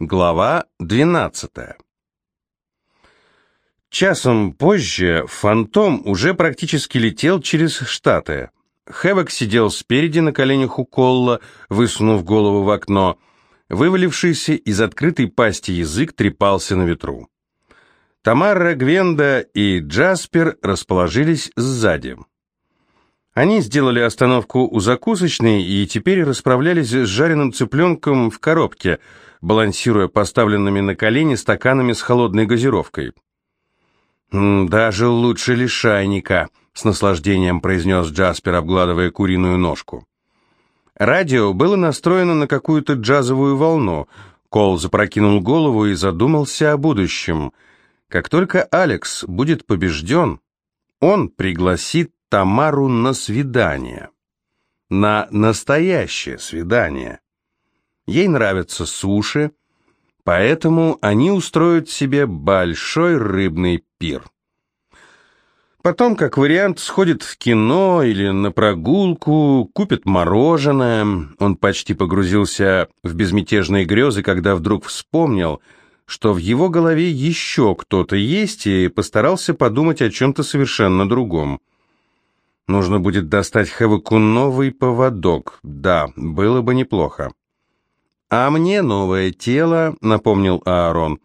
Глава 12 Часом позже «Фантом» уже практически летел через Штаты. Хэвок сидел спереди на коленях у Колла, высунув голову в окно. Вывалившийся из открытой пасти язык трепался на ветру. Тамара, Гвенда и Джаспер расположились сзади. Они сделали остановку у закусочной и теперь расправлялись с жареным цыпленком в коробке – балансируя поставленными на колени стаканами с холодной газировкой. «Даже лучше лишайника», — с наслаждением произнес Джаспер, обгладывая куриную ножку. Радио было настроено на какую-то джазовую волну. Кол запрокинул голову и задумался о будущем. Как только Алекс будет побежден, он пригласит Тамару на свидание. На настоящее свидание. Ей нравятся суши, поэтому они устроят себе большой рыбный пир. Потом, как вариант, сходит в кино или на прогулку, купит мороженое. Он почти погрузился в безмятежные грезы, когда вдруг вспомнил, что в его голове еще кто-то есть, и постарался подумать о чем-то совершенно другом. Нужно будет достать Хэвоку новый поводок. Да, было бы неплохо. «А мне новое тело», — напомнил Аарон,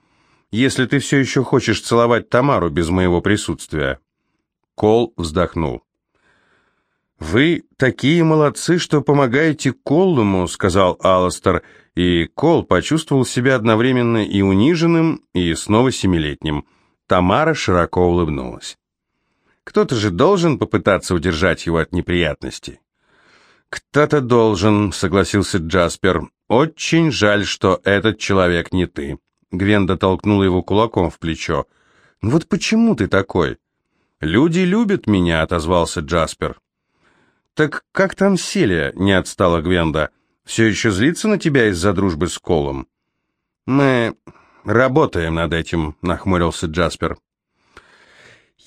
«если ты все еще хочешь целовать Тамару без моего присутствия». Кол вздохнул. «Вы такие молодцы, что помогаете Коллуму», — сказал Алластер, и Кол почувствовал себя одновременно и униженным, и снова семилетним. Тамара широко улыбнулась. «Кто-то же должен попытаться удержать его от неприятностей». «Кто-то должен», — согласился Джаспер. «Очень жаль, что этот человек не ты». Гвенда толкнула его кулаком в плечо. «Ну вот почему ты такой?» «Люди любят меня», — отозвался Джаспер. «Так как там Селия?» — не отстала Гвенда. «Все еще злится на тебя из-за дружбы с Колом?» «Мы работаем над этим», — нахмурился Джаспер.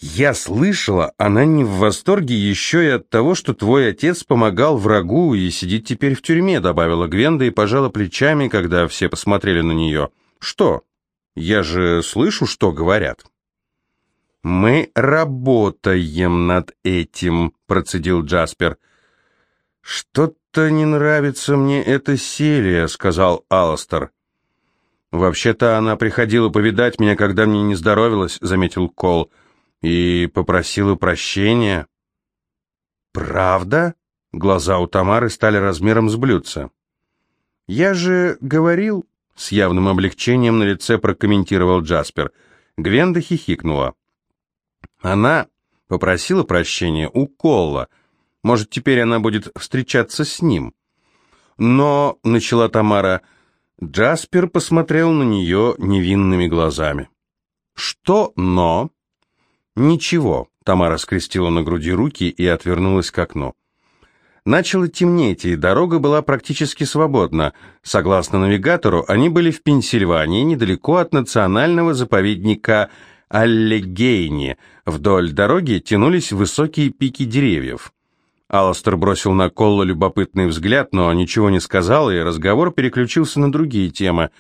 «Я слышала, она не в восторге еще и от того, что твой отец помогал врагу и сидит теперь в тюрьме», добавила Гвенда и пожала плечами, когда все посмотрели на нее. «Что? Я же слышу, что говорят». «Мы работаем над этим», — процедил Джаспер. «Что-то не нравится мне эта Селия», — сказал Алластер. «Вообще-то она приходила повидать меня, когда мне не здоровилось», — заметил Кол. И попросила прощения. «Правда?» Глаза у Тамары стали размером с блюдца. «Я же говорил...» — с явным облегчением на лице прокомментировал Джаспер. Гвенда хихикнула. «Она попросила прощения у Колла. Может, теперь она будет встречаться с ним?» «Но...» — начала Тамара. Джаспер посмотрел на нее невинными глазами. «Что «но»?» «Ничего», — Тамара скрестила на груди руки и отвернулась к окну. Начало темнеть, и дорога была практически свободна. Согласно навигатору, они были в Пенсильвании, недалеко от национального заповедника Аллегейни. Вдоль дороги тянулись высокие пики деревьев. Алластер бросил на Колла любопытный взгляд, но ничего не сказал, и разговор переключился на другие темы.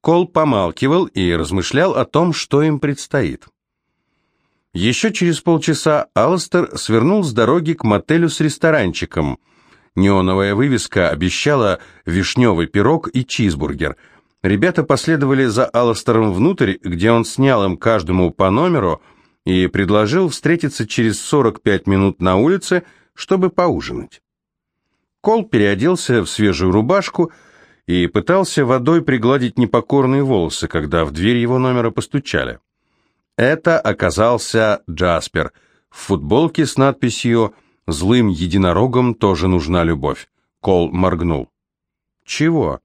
Кол помалкивал и размышлял о том, что им предстоит. Еще через полчаса Алстер свернул с дороги к мотелю с ресторанчиком. Неоновая вывеска обещала вишневый пирог и чизбургер. Ребята последовали за Алстером внутрь, где он снял им каждому по номеру и предложил встретиться через 45 минут на улице, чтобы поужинать. Кол переоделся в свежую рубашку и пытался водой пригладить непокорные волосы, когда в дверь его номера постучали. Это оказался Джаспер в футболке с надписью «Злым единорогом тоже нужна любовь». Кол моргнул. «Чего?»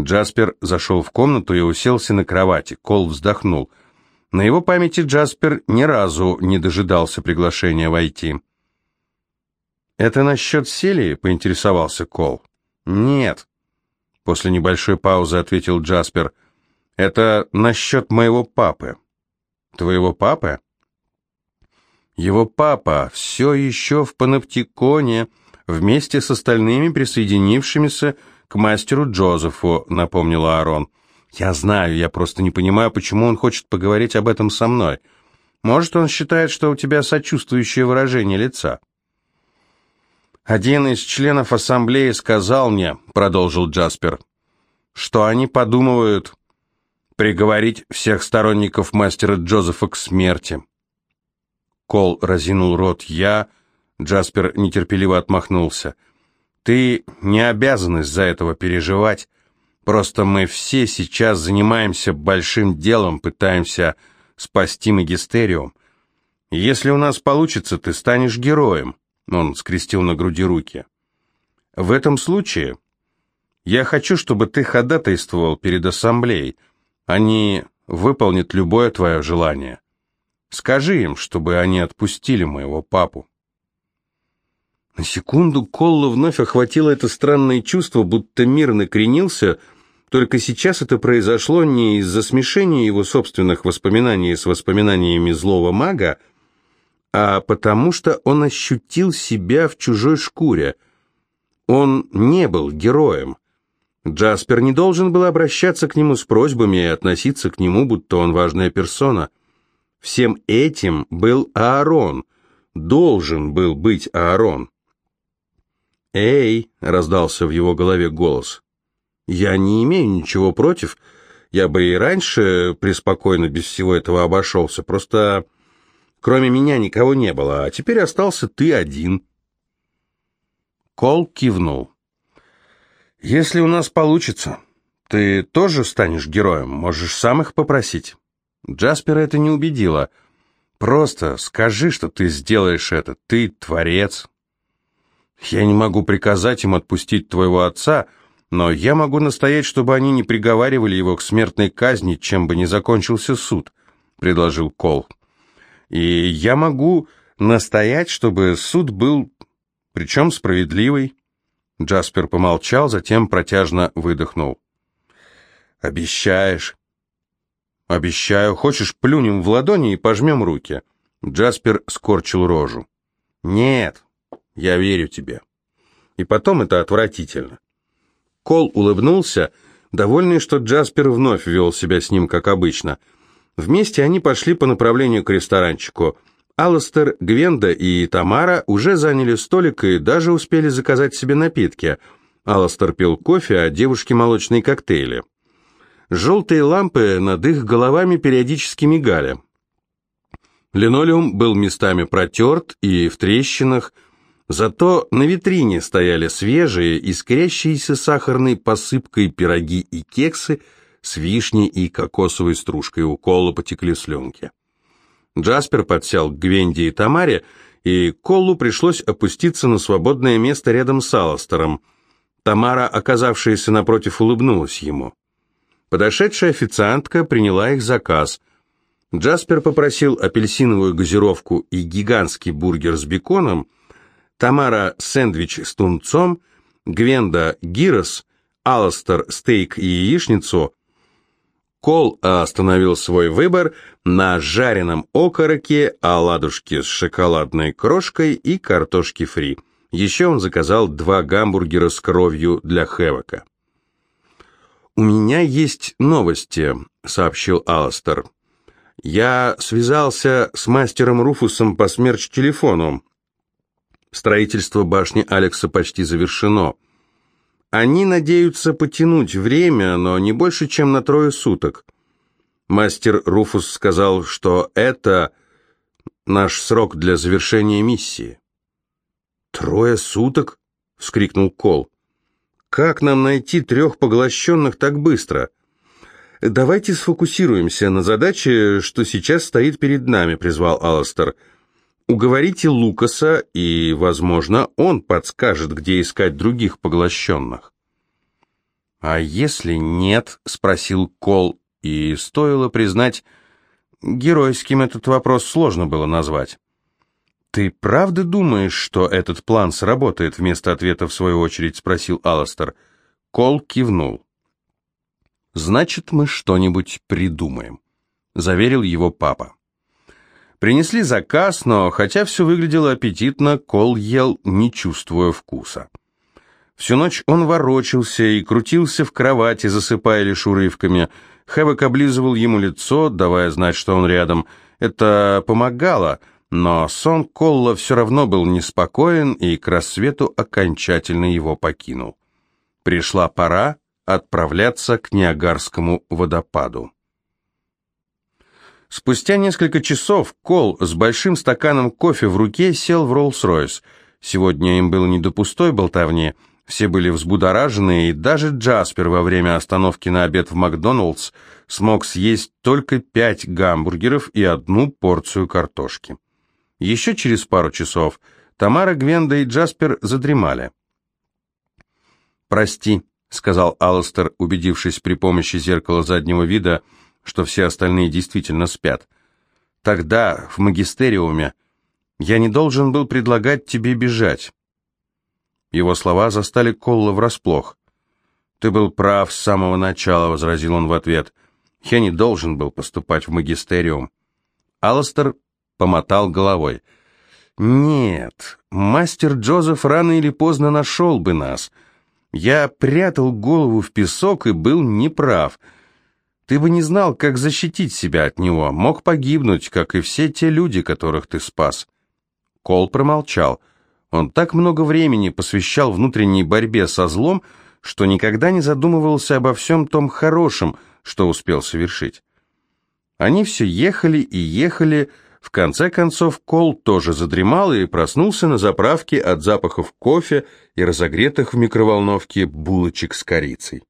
Джаспер зашел в комнату и уселся на кровати. Кол вздохнул. На его памяти Джаспер ни разу не дожидался приглашения войти. «Это насчет Селии?» — поинтересовался Кол. «Нет», — после небольшой паузы ответил Джаспер. «Это насчет моего папы». Твоего папы? Его папа все еще в паноптиконе, вместе с остальными присоединившимися к мастеру Джозефу, напомнил Аарон. Я знаю, я просто не понимаю, почему он хочет поговорить об этом со мной. Может, он считает, что у тебя сочувствующее выражение лица. Один из членов ассамблеи сказал мне, продолжил Джаспер, что они подумывают приговорить всех сторонников мастера Джозефа к смерти. Кол разинул рот. Я... Джаспер нетерпеливо отмахнулся. «Ты не обязан из-за этого переживать. Просто мы все сейчас занимаемся большим делом, пытаемся спасти магистериум. Если у нас получится, ты станешь героем». Он скрестил на груди руки. «В этом случае я хочу, чтобы ты ходатайствовал перед ассамблеей. Они выполнят любое твое желание. Скажи им, чтобы они отпустили моего папу». На секунду Колла вновь охватило это странное чувство, будто мир накренился, только сейчас это произошло не из-за смешения его собственных воспоминаний с воспоминаниями злого мага, а потому что он ощутил себя в чужой шкуре. Он не был героем. Джаспер не должен был обращаться к нему с просьбами и относиться к нему, будто он важная персона. Всем этим был Аарон, должен был быть Аарон. «Эй!» — раздался в его голове голос. «Я не имею ничего против. Я бы и раньше преспокойно без всего этого обошелся. Просто кроме меня никого не было, а теперь остался ты один». Кол кивнул. «Если у нас получится, ты тоже станешь героем, можешь сам их попросить». Джаспера это не убедило. «Просто скажи, что ты сделаешь это. Ты творец, я не могу приказать им отпустить твоего отца, но я могу настоять, чтобы они не приговаривали его к смертной казни, чем бы ни закончился суд», — предложил Кол. «И я могу настоять, чтобы суд был, причем справедливый». Джаспер помолчал, затем протяжно выдохнул. «Обещаешь?» «Обещаю. Хочешь, плюнем в ладони и пожмем руки?» Джаспер скорчил рожу. «Нет, я верю тебе. И потом это отвратительно. Кол улыбнулся, довольный, что Джаспер вновь вел себя с ним, как обычно. Вместе они пошли по направлению к ресторанчику. Алластер, Гвенда и Тамара уже заняли столик и даже успели заказать себе напитки. Алластер пил кофе, а девушки молочные коктейли. Желтые лампы над их головами периодически мигали. Линолеум был местами протерт и в трещинах, Зато на витрине стояли свежие, искрящиеся сахарной посыпкой пироги и кексы с вишней и кокосовой стружкой, у Колла потекли слюнки. Джаспер подсел к Гвенди и Тамаре, и Коллу пришлось опуститься на свободное место рядом с Алластером. Тамара, оказавшаяся напротив, улыбнулась ему. Подошедшая официантка приняла их заказ. Джаспер попросил апельсиновую газировку и гигантский бургер с беконом – Тамара сэндвич с тунцом, Гвенда гирос, Алластер стейк и яичницу. Кол остановил свой выбор на жареном окороке, оладушке с шоколадной крошкой и картошке фри. Еще он заказал два гамбургера с кровью для Хевока. «У меня есть новости», — сообщил Алластер. «Я связался с мастером Руфусом по смерч-телефону. Строительство башни Алекса почти завершено. Они надеются потянуть время, но не больше, чем на трое суток. Мастер Руфус сказал, что это наш срок для завершения миссии. «Трое суток?» — вскрикнул Кол. «Как нам найти трех поглощенных так быстро?» «Давайте сфокусируемся на задаче, что сейчас стоит перед нами», — призвал Алластер. «Алластер». Уговорите Лукаса, и, возможно, он подскажет, где искать других поглощенных. «А если нет?» — спросил Кол, и стоило признать, геройским этот вопрос сложно было назвать. «Ты правда думаешь, что этот план сработает?» — вместо ответа в свою очередь спросил Алластер. Кол кивнул. «Значит, мы что-нибудь придумаем», — заверил его папа. Принесли заказ, но хотя все выглядело аппетитно, Кол ел, не чувствуя вкуса. Всю ночь он ворочался и крутился в кровати, засыпая лишь урывками. Хэвок облизывал ему лицо, давая знать, что он рядом. Это помогало, но сон Колла все равно был неспокоен и к рассвету окончательно его покинул. Пришла пора отправляться к Ниагарскому водопаду. Спустя несколько часов Кол с большим стаканом кофе в руке сел в Роллс-Ройс. Сегодня им было не до пустой болтовни, все были взбудоражены, и даже Джаспер во время остановки на обед в Макдоналдс смог съесть только пять гамбургеров и одну порцию картошки. Еще через пару часов Тамара, Гвенда и Джаспер задремали. «Прости», — сказал Алластер, убедившись при помощи зеркала заднего вида, что все остальные действительно спят. «Тогда, в магистериуме, я не должен был предлагать тебе бежать». Его слова застали Колла врасплох. «Ты был прав с самого начала», — возразил он в ответ. «Я не должен был поступать в магистериум». Алластер помотал головой. «Нет, мастер Джозеф рано или поздно нашел бы нас. Я прятал голову в песок и был неправ. Ты бы не знал, как защитить себя от него, мог погибнуть, как и все те люди, которых ты спас». Кол промолчал. «Я он так много времени посвящал внутренней борьбе со злом, что никогда не задумывался обо всем том хорошем, что успел совершить. Они все ехали и ехали, в конце концов Кол тоже задремал и проснулся на заправке от запахов кофе и разогретых в микроволновке булочек с корицей.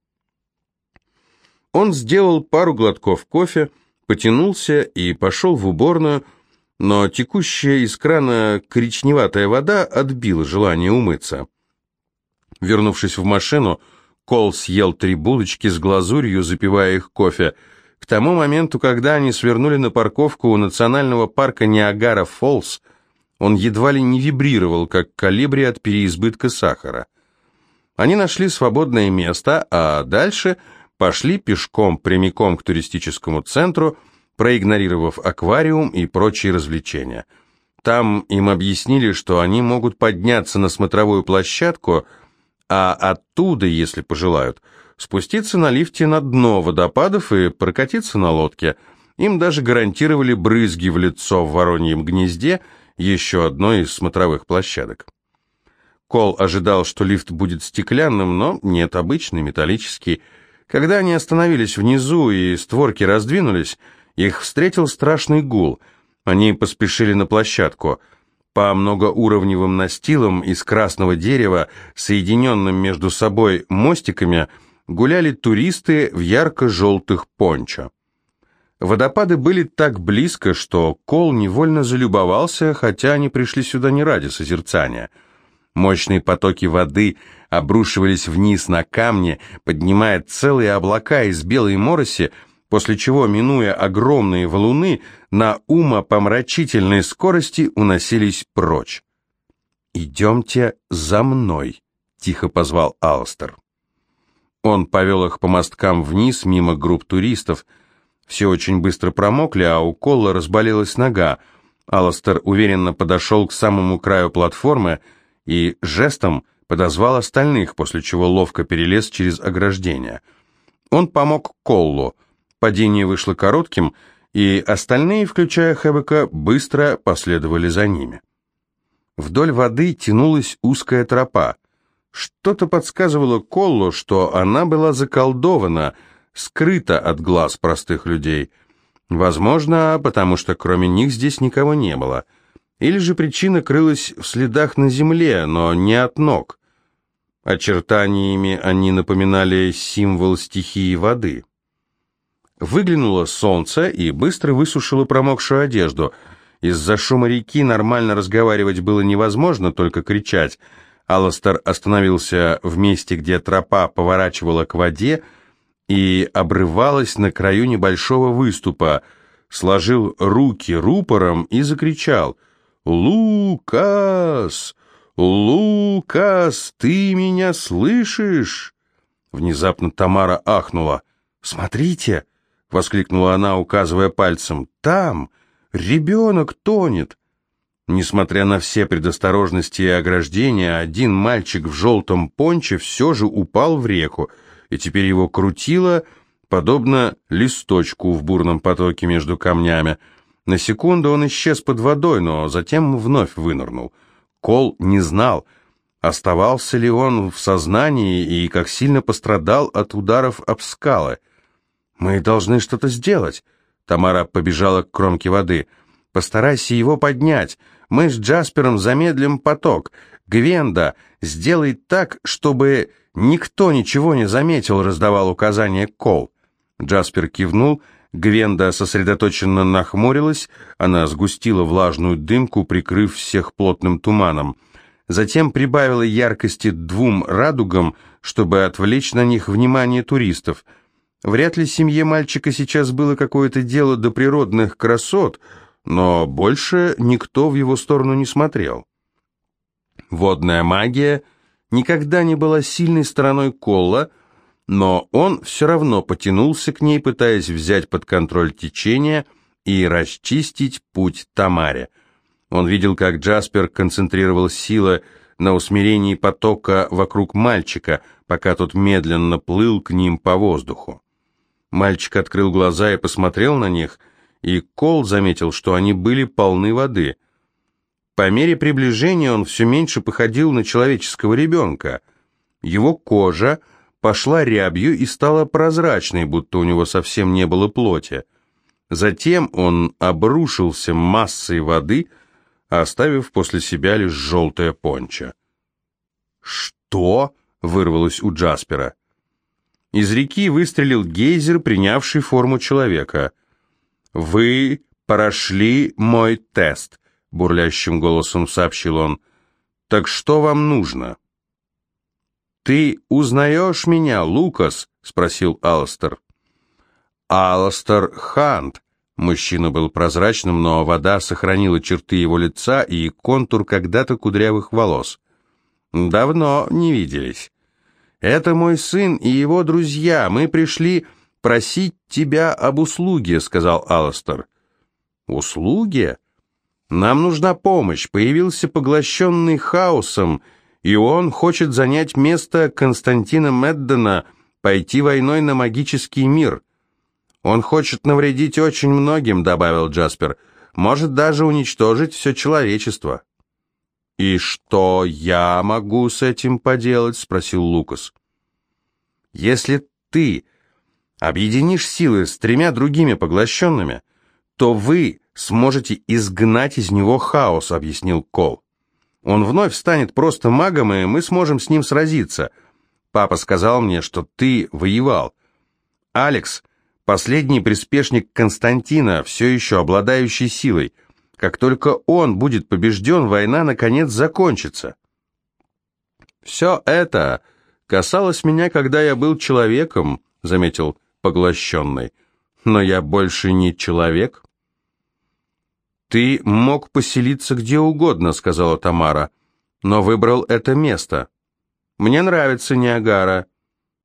Он сделал пару глотков кофе, потянулся и пошел в уборную, но текущая из крана коричневатая вода отбила желание умыться. Вернувшись в машину, Кол съел три булочки с глазурью, запивая их кофе. К тому моменту, когда они свернули на парковку у национального парка Ниагара-Фоллс, он едва ли не вибрировал, как колибри от переизбытка сахара. Они нашли свободное место, а дальше пошли пешком прямиком к туристическому центру – проигнорировав аквариум и прочие развлечения. Там им объяснили, что они могут подняться на смотровую площадку, а оттуда, если пожелают, спуститься на лифте на дно водопадов и прокатиться на лодке. Им даже гарантировали брызги в лицо в вороньем гнезде, еще одной из смотровых площадок. Кол ожидал, что лифт будет стеклянным, но нет, обычный, металлический. Когда они остановились внизу и створки раздвинулись, их встретил страшный гул. Они поспешили на площадку. По многоуровневым настилам из красного дерева, соединенным между собой мостиками, гуляли туристы в ярко-желтых пончо. Водопады были так близко, что Кол невольно залюбовался, хотя они пришли сюда не ради созерцания. Мощные потоки воды обрушивались вниз на камни, поднимая целые облака из белой мороси, после чего, минуя огромные валуны, на умопомрачительной скорости уносились прочь. «Идемте за мной», — тихо позвал Алстер. Он повел их по мосткам вниз, мимо групп туристов. Все очень быстро промокли, а у Колла разболелась нога. Алстер уверенно подошел к самому краю платформы и жестом подозвал остальных, после чего ловко перелез через ограждение. Он помог Коллу. Падение вышло коротким, и остальные, включая Хэбека, быстро последовали за ними. Вдоль воды тянулась узкая тропа. Что-то подсказывало Коллу, что она была заколдована, скрыта от глаз простых людей. Возможно, потому что кроме них здесь никого не было. Или же причина крылась в следах на земле, но не от ног. Очертаниями они напоминали символ стихии воды. Выглянуло солнце и быстро высушило промокшую одежду. Из-за шума реки нормально разговаривать было невозможно, только кричать. Алластер остановился в месте, где тропа поворачивала к воде и обрывалась на краю небольшого выступа, сложил руки рупором и закричал «Лукас! Лукас, ты меня слышишь?» Внезапно Тамара ахнула. «Смотрите!» воскликнула она, указывая пальцем. «Там! Ребенок тонет!» Несмотря на все предосторожности и ограждения, один мальчик в желтом понче все же упал в реку, и теперь его крутило, подобно листочку в бурном потоке между камнями. На секунду он исчез под водой, но затем вновь вынырнул. Кол не знал, оставался ли он в сознании и как сильно пострадал от ударов об скалы. «Мы должны что-то сделать», — Тамара побежала к кромке воды. «Постарайся его поднять. Мы с Джаспером замедлим поток. Гвенда, сделай так, чтобы никто ничего не заметил», — раздавал указание Кол. Джаспер кивнул, Гвенда сосредоточенно нахмурилась, она сгустила влажную дымку, прикрыв всех плотным туманом. Затем прибавила яркости двум радугам, чтобы отвлечь на них внимание туристов. Вряд ли семье мальчика сейчас было какое-то дело до природных красот, но больше никто в его сторону не смотрел. Водная магия никогда не была сильной стороной Колла, но он все равно потянулся к ней, пытаясь взять под контроль течение и расчистить путь Тамаре. Он видел, как Джаспер концентрировал силы на усмирении потока вокруг мальчика, пока тот медленно плыл к ним по воздуху. Мальчик открыл глаза и посмотрел на них, и Кол заметил, что они были полны воды. По мере приближения он все меньше походил на человеческого ребенка. Его кожа пошла рябью и стала прозрачной, будто у него совсем не было плоти. Затем он обрушился массой воды, оставив после себя лишь желтое пончо. «Что?» — вырвалось у Джаспера. Из реки выстрелил гейзер, принявший форму человека. «Вы прошли мой тест», — бурлящим голосом сообщил он. «Так что вам нужно?» «Ты узнаешь меня, Лукас?» — спросил Алстер. «Алстер Хант», Мужчина был прозрачным, но вода сохранила черты его лица и контур когда-то кудрявых волос. «Давно не виделись. Это мой сын и его друзья. Мы пришли просить тебя об услуге», — сказал Алластер. «Услуге? Нам нужна помощь. Появился поглощенный хаосом, и он хочет занять место Константина Меддена, пойти войной на магический мир». «Он хочет навредить очень многим», — добавил Джаспер. «Может даже уничтожить все человечество». «И что я могу с этим поделать?» — спросил Лукас. «Если ты объединишь силы с тремя другими поглощенными, то вы сможете изгнать из него хаос», — объяснил Кол. «Он вновь станет просто магом, и мы сможем с ним сразиться. Папа сказал мне, что ты воевал. Алекс Последний приспешник Константина, все еще обладающий силой. Как только он будет побежден, война наконец закончится. «Все это касалось меня, когда я был человеком», — заметил поглощенный. «Но я больше не человек». «Ты мог поселиться где угодно», — сказала Тамара, — «но выбрал это место. Мне нравится Ниагара,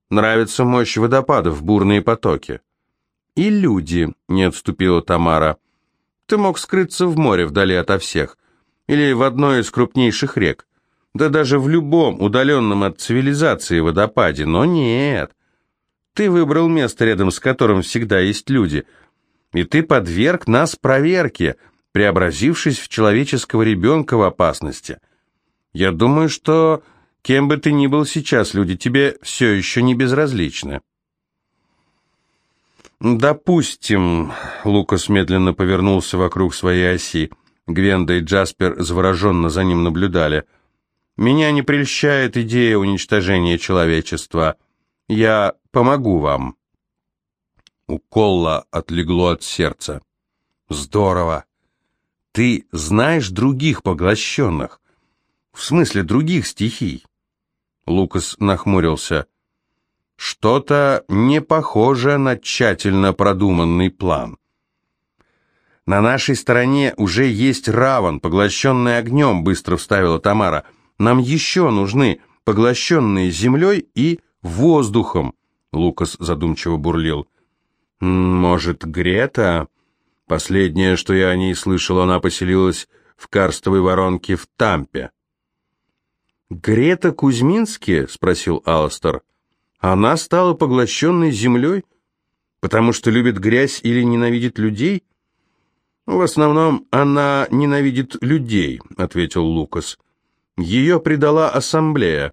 нравится мощь водопадов, бурные потоки». «И люди», — не отступила Тамара. «Ты мог скрыться в море вдали ото всех, или в одной из крупнейших рек, да даже в любом удаленном от цивилизации водопаде, но нет. Ты выбрал место, рядом с которым всегда есть люди, и ты подверг нас проверке, преобразившись в человеческого ребенка в опасности. Я думаю, что кем бы ты ни был сейчас, люди тебе все еще не безразличны». «Допустим», — Лукас медленно повернулся вокруг своей оси. Гвенда и Джаспер завороженно за ним наблюдали. «Меня не прельщает идея уничтожения человечества. Я помогу вам». У Колла отлегло от сердца. «Здорово! Ты знаешь других поглощенных? В смысле других стихий?» Лукас нахмурился. Что-то не похоже на тщательно продуманный план. «На нашей стороне уже есть Раван, поглощенный огнем», — быстро вставила Тамара. «Нам еще нужны поглощенные землей и воздухом», — Лукас задумчиво бурлил. «Может, Грета?» Последнее, что я о ней слышал, она поселилась в карстовой воронке в Тампе. «Грета Кузьмински?» — спросил Алластер. «Она стала поглощенной землей, потому что любит грязь или ненавидит людей?» «В основном она ненавидит людей», — ответил Лукас. «Ее предала ассамблея.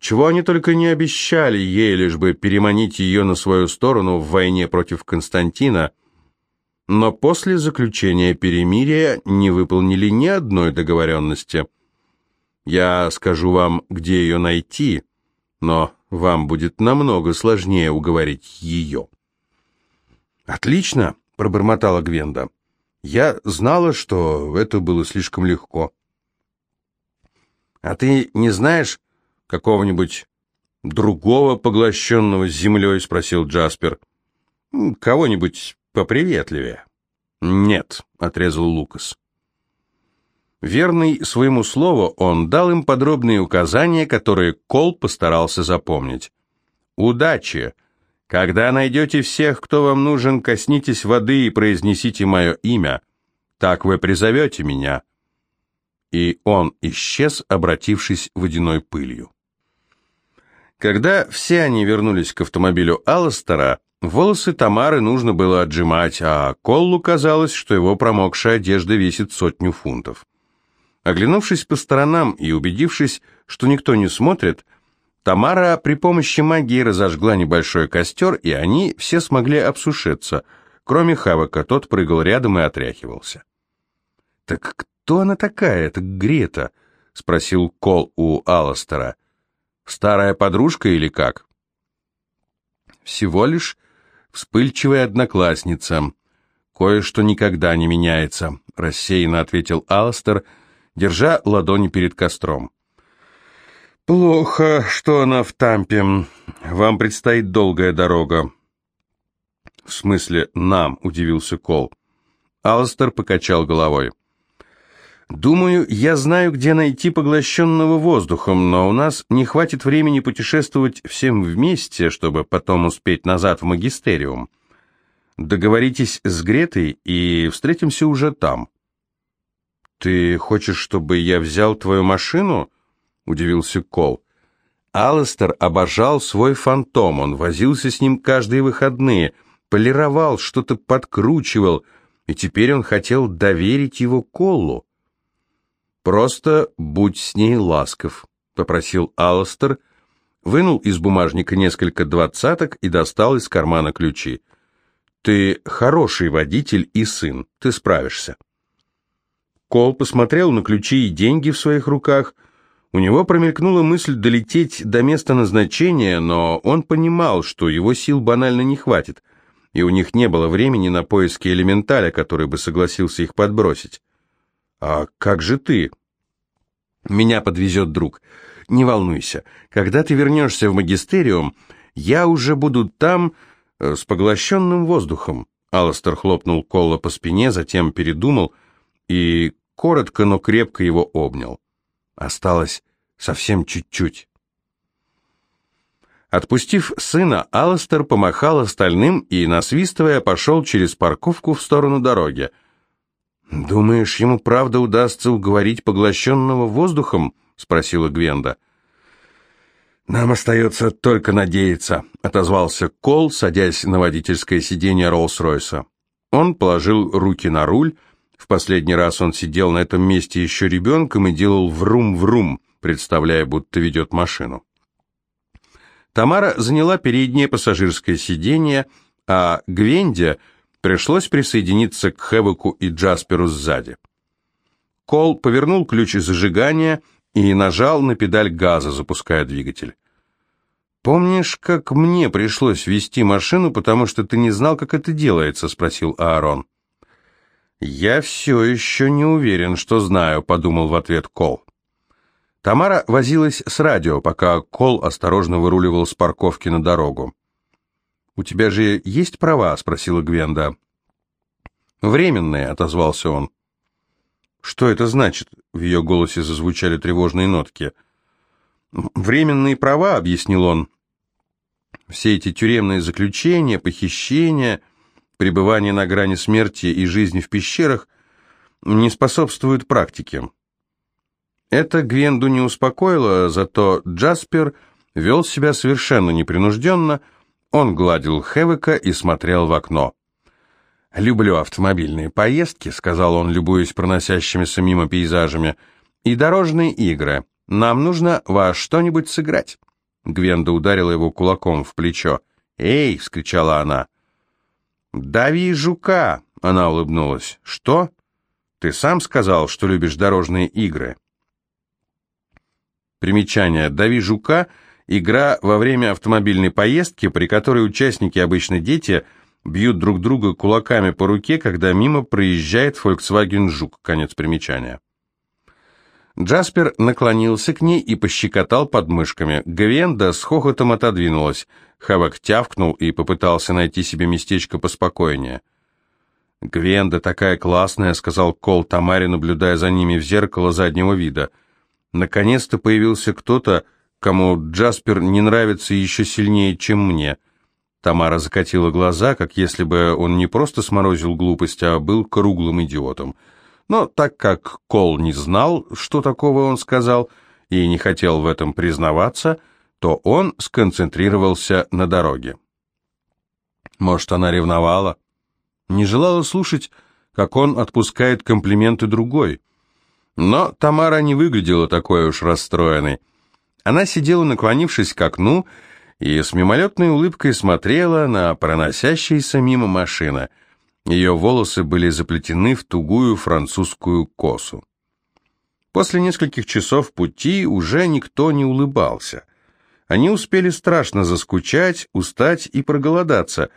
Чего они только не обещали ей, лишь бы переманить ее на свою сторону в войне против Константина, но после заключения перемирия не выполнили ни одной договоренности». Я скажу вам, где ее найти, но вам будет намного сложнее уговорить ее». «Отлично», — пробормотала Гвенда. «Я знала, что это было слишком легко». «А ты не знаешь какого-нибудь другого поглощенного землей?» — спросил Джаспер. «Кого-нибудь поприветливее?» «Нет», — отрезал Лукас. Верный своему слову, он дал им подробные указания, которые Кол постарался запомнить. «Удачи! Когда найдете всех, кто вам нужен, коснитесь воды и произнесите мое имя. Так вы призовете меня». И он исчез, обратившись водяной пылью. Когда все они вернулись к автомобилю Алластера, волосы Тамары нужно было отжимать, а Коллу казалось, что его промокшая одежда весит сотню фунтов. Оглянувшись по сторонам и убедившись, что никто не смотрит, Тамара при помощи магии разожгла небольшой костер, и они все смогли обсушиться, кроме Хавака, тот прыгал рядом и отряхивался. «Так кто она такая, эта Грета?» — спросил Кол у Алластера. «Старая подружка или как?» «Всего лишь вспыльчивая одноклассница. Кое-что никогда не меняется», — рассеянно ответил Алластер, — держа ладони перед костром. «Плохо, что она в Тампе. Вам предстоит долгая дорога». «В смысле, нам?» — удивился Кол. Алстер покачал головой. «Думаю, я знаю, где найти поглощенного воздухом, но у нас не хватит времени путешествовать всем вместе, чтобы потом успеть назад в магистериум. Договоритесь с Гретой и встретимся уже там». «Ты хочешь, чтобы я взял твою машину?» — удивился Кол. Алластер обожал свой фантом, он возился с ним каждые выходные, полировал, что-то подкручивал, и теперь он хотел доверить его Колу. «Просто будь с ней ласков», — попросил Алластер, вынул из бумажника несколько двадцаток и достал из кармана ключи. «Ты хороший водитель и сын, ты справишься». Кол посмотрел на ключи и деньги в своих руках. У него промелькнула мысль долететь до места назначения, но он понимал, что его сил банально не хватит, и у них не было времени на поиски элементаля, который бы согласился их подбросить. «А как же ты?» «Меня подвезет друг. Не волнуйся. Когда ты вернешься в магистериум, я уже буду там э, с поглощенным воздухом». Алластер хлопнул Колла по спине, затем передумал — и коротко, но крепко его обнял. Осталось совсем чуть-чуть. Отпустив сына, Алластер помахал остальным и, насвистывая, пошел через парковку в сторону дороги. «Думаешь, ему правда удастся уговорить поглощенного воздухом?» — спросила Гвенда. «Нам остается только надеяться», — отозвался Кол, садясь на водительское сиденье Роллс-Ройса. Он положил руки на руль, в последний раз он сидел на этом месте еще ребенком и делал врум-врум, представляя, будто ведет машину. Тамара заняла переднее пассажирское сиденье, а Гвенде пришлось присоединиться к Хэвоку и Джасперу сзади. Кол повернул ключ зажигания и нажал на педаль газа, запуская двигатель. «Помнишь, как мне пришлось вести машину, потому что ты не знал, как это делается?» — спросил Аарон. «Я все еще не уверен, что знаю», — подумал в ответ Кол. Тамара возилась с радио, пока Кол осторожно выруливал с парковки на дорогу. «У тебя же есть права?» — спросила Гвенда. «Временные», — отозвался он. «Что это значит?» — в ее голосе зазвучали тревожные нотки. «Временные права», — объяснил он. «Все эти тюремные заключения, похищения...» пребывание на грани смерти и жизни в пещерах не способствуют практике. Это Гвенду не успокоило, зато Джаспер вел себя совершенно непринужденно, он гладил Хевека и смотрел в окно. «Люблю автомобильные поездки», — сказал он, любуясь проносящимися мимо пейзажами, — «и дорожные игры. Нам нужно во что-нибудь сыграть». Гвенда ударила его кулаком в плечо. «Эй!» — вскричала она. «Дави жука!» — она улыбнулась. «Что? Ты сам сказал, что любишь дорожные игры?» Примечание. «Дави жука» — игра во время автомобильной поездки, при которой участники, обычно дети, бьют друг друга кулаками по руке, когда мимо проезжает Volkswagen Жук. Конец примечания. Джаспер наклонился к ней и пощекотал подмышками. Гвенда с хохотом отодвинулась. Хавок тявкнул и попытался найти себе местечко поспокойнее. «Гвенда такая классная», — сказал Кол Тамаре, наблюдая за ними в зеркало заднего вида. «Наконец-то появился кто-то, кому Джаспер не нравится еще сильнее, чем мне». Тамара закатила глаза, как если бы он не просто сморозил глупость, а был круглым идиотом. Но так как Кол не знал, что такого он сказал, и не хотел в этом признаваться, то он сконцентрировался на дороге. Может, она ревновала? Не желала слушать, как он отпускает комплименты другой. Но Тамара не выглядела такой уж расстроенной. Она сидела, наклонившись к окну, и с мимолетной улыбкой смотрела на проносящиеся мимо машины — ее волосы были заплетены в тугую французскую косу. После нескольких часов пути уже никто не улыбался. Они успели страшно заскучать, устать и проголодаться.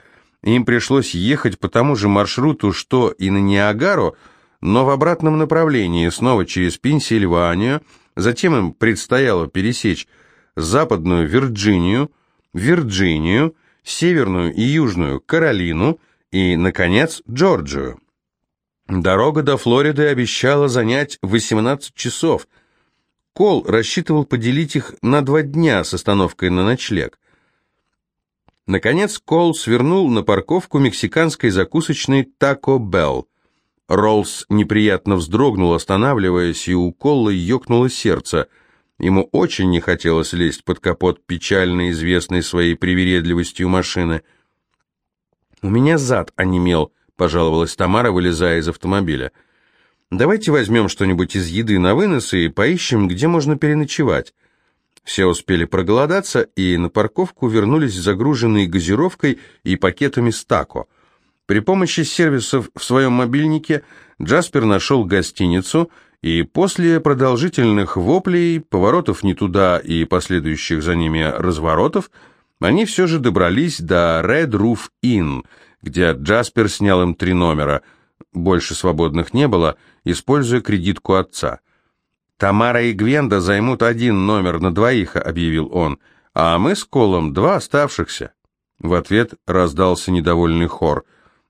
Им пришлось ехать по тому же маршруту, что и на Ниагару, но в обратном направлении, снова через Пенсильванию. Затем им предстояло пересечь Западную Вирджинию, Вирджинию, Северную и Южную Каролину – и, наконец, Джорджию. Дорога до Флориды обещала занять 18 часов. Кол рассчитывал поделить их на два дня с остановкой на ночлег. Наконец Кол свернул на парковку мексиканской закусочной Taco Bell. Роллс неприятно вздрогнул, останавливаясь, и у Колла ёкнуло сердце. Ему очень не хотелось лезть под капот печально известной своей привередливостью машины – «У меня зад онемел», — пожаловалась Тамара, вылезая из автомобиля. «Давайте возьмем что-нибудь из еды на вынос и поищем, где можно переночевать». Все успели проголодаться и на парковку вернулись загруженные газировкой и пакетами с тако. При помощи сервисов в своем мобильнике Джаспер нашел гостиницу, и после продолжительных воплей, поворотов не туда и последующих за ними разворотов, они все же добрались до Red Roof Inn, где Джаспер снял им три номера, больше свободных не было, используя кредитку отца. «Тамара и Гвенда займут один номер на двоих», — объявил он, «а мы с Колом два оставшихся». В ответ раздался недовольный хор,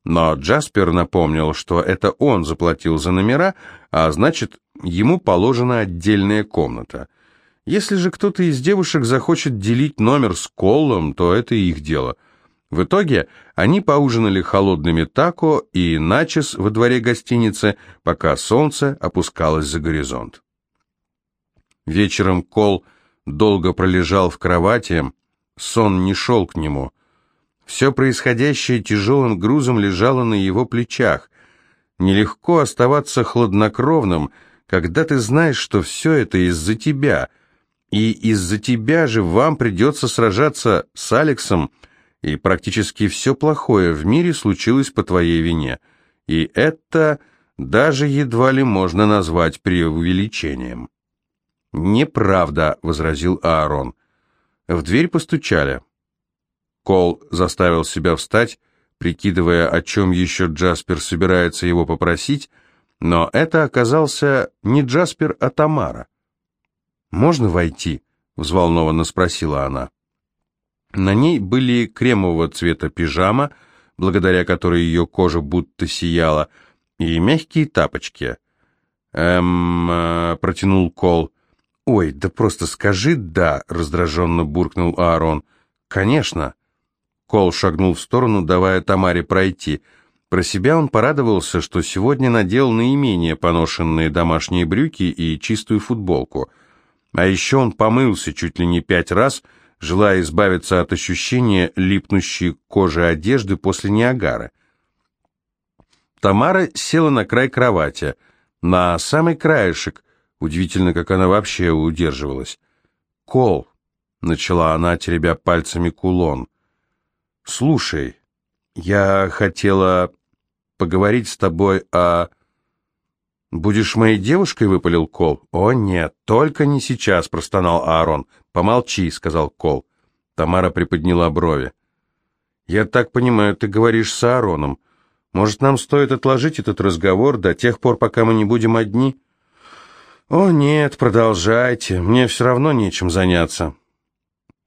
но Джаспер напомнил, что это он заплатил за номера, а значит, ему положена отдельная комната — если же кто-то из девушек захочет делить номер с Коллом, то это их дело. В итоге они поужинали холодными тако и начес во дворе гостиницы, пока солнце опускалось за горизонт. Вечером Кол долго пролежал в кровати, сон не шел к нему. Все происходящее тяжелым грузом лежало на его плечах. Нелегко оставаться хладнокровным, когда ты знаешь, что все это из-за тебя — и из-за тебя же вам придется сражаться с Алексом, и практически все плохое в мире случилось по твоей вине. И это даже едва ли можно назвать преувеличением. «Неправда», — возразил Аарон. В дверь постучали. Кол заставил себя встать, прикидывая, о чем еще Джаспер собирается его попросить, но это оказался не Джаспер, а Тамара. «Можно войти?» — взволнованно спросила она. На ней были кремового цвета пижама, благодаря которой ее кожа будто сияла, и мягкие тапочки. «Эм...» э, — протянул Кол. «Ой, да просто скажи «да», — раздраженно буркнул Аарон. «Конечно». Кол шагнул в сторону, давая Тамаре пройти. Про себя он порадовался, что сегодня надел наименее поношенные домашние брюки и чистую футболку. А еще он помылся чуть ли не пять раз, желая избавиться от ощущения липнущей кожи одежды после Ниагары. Тамара села на край кровати, на самый краешек, удивительно, как она вообще удерживалась. «Кол», — начала она, теребя пальцами кулон, — «слушай, я хотела поговорить с тобой о...» «Будешь моей девушкой?» — выпалил Кол. «О, нет, только не сейчас», — простонал Аарон. «Помолчи», — сказал Кол. Тамара приподняла брови. «Я так понимаю, ты говоришь с Аароном. Может, нам стоит отложить этот разговор до тех пор, пока мы не будем одни?» «О, нет, продолжайте. Мне все равно нечем заняться».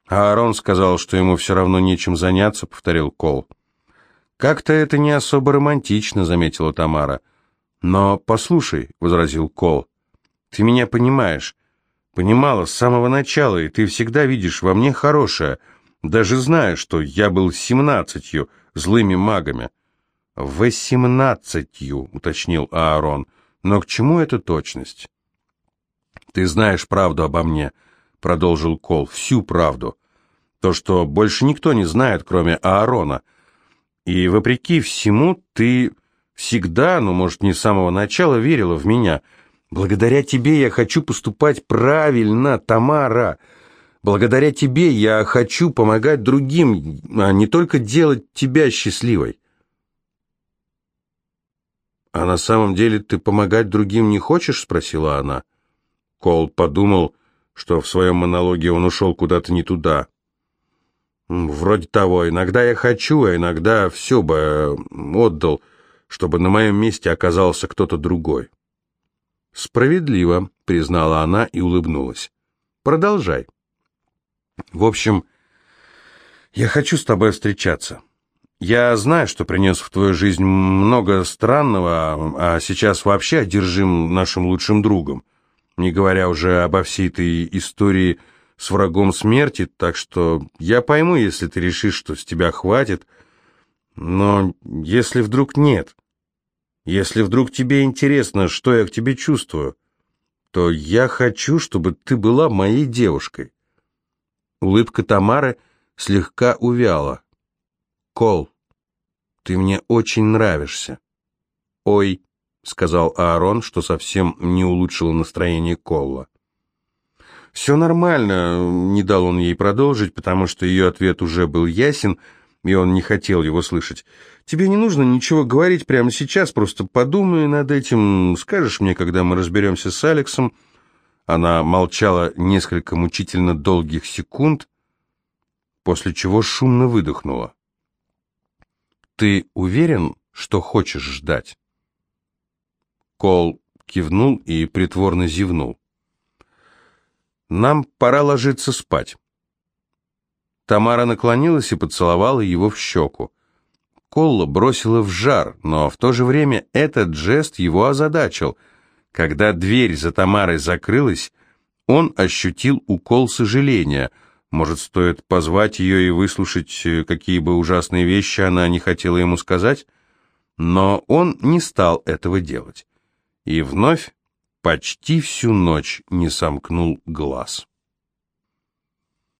Аарон сказал, что ему все равно нечем заняться, — повторил Кол. «Как-то это не особо романтично», — заметила Тамара. «Но послушай», — возразил Кол, — «ты меня понимаешь. Понимала с самого начала, и ты всегда видишь во мне хорошее, даже зная, что я был семнадцатью злыми магами». «Восемнадцатью», — уточнил Аарон. «Но к чему эта точность?» «Ты знаешь правду обо мне», — продолжил Кол, — «всю правду. То, что больше никто не знает, кроме Аарона. И вопреки всему ты всегда, ну, может, не с самого начала, верила в меня. Благодаря тебе я хочу поступать правильно, Тамара. Благодаря тебе я хочу помогать другим, а не только делать тебя счастливой». «А на самом деле ты помогать другим не хочешь?» — спросила она. Кол подумал, что в своем монологе он ушел куда-то не туда. «Вроде того. Иногда я хочу, а иногда все бы отдал, чтобы на моем месте оказался кто-то другой». «Справедливо», — признала она и улыбнулась. «Продолжай». «В общем, я хочу с тобой встречаться. Я знаю, что принес в твою жизнь много странного, а сейчас вообще одержим нашим лучшим другом не говоря уже обо всей этой истории с врагом смерти, так что я пойму, если ты решишь, что с тебя хватит, но если вдруг нет, если вдруг тебе интересно, что я к тебе чувствую, то я хочу, чтобы ты была моей девушкой. Улыбка Тамары слегка увяла. Кол, ты мне очень нравишься. Ой, — сказал Аарон, что совсем не улучшило настроение Колла. «Все нормально», — не дал он ей продолжить, потому что ее ответ уже был ясен, и он не хотел его слышать. «Тебе не нужно ничего говорить прямо сейчас, просто подумай над этим, скажешь мне, когда мы разберемся с Алексом». Она молчала несколько мучительно долгих секунд, после чего шумно выдохнула. «Ты уверен, что хочешь ждать?» Кол кивнул и притворно зевнул. «Нам пора ложиться спать». Тамара наклонилась и поцеловала его в щеку. Колла бросила в жар, но в то же время этот жест его озадачил. Когда дверь за Тамарой закрылась, он ощутил укол сожаления. Может, стоит позвать ее и выслушать, э, какие бы ужасные вещи она не хотела ему сказать? Но он не стал этого делать и вновь почти всю ночь не сомкнул глаз.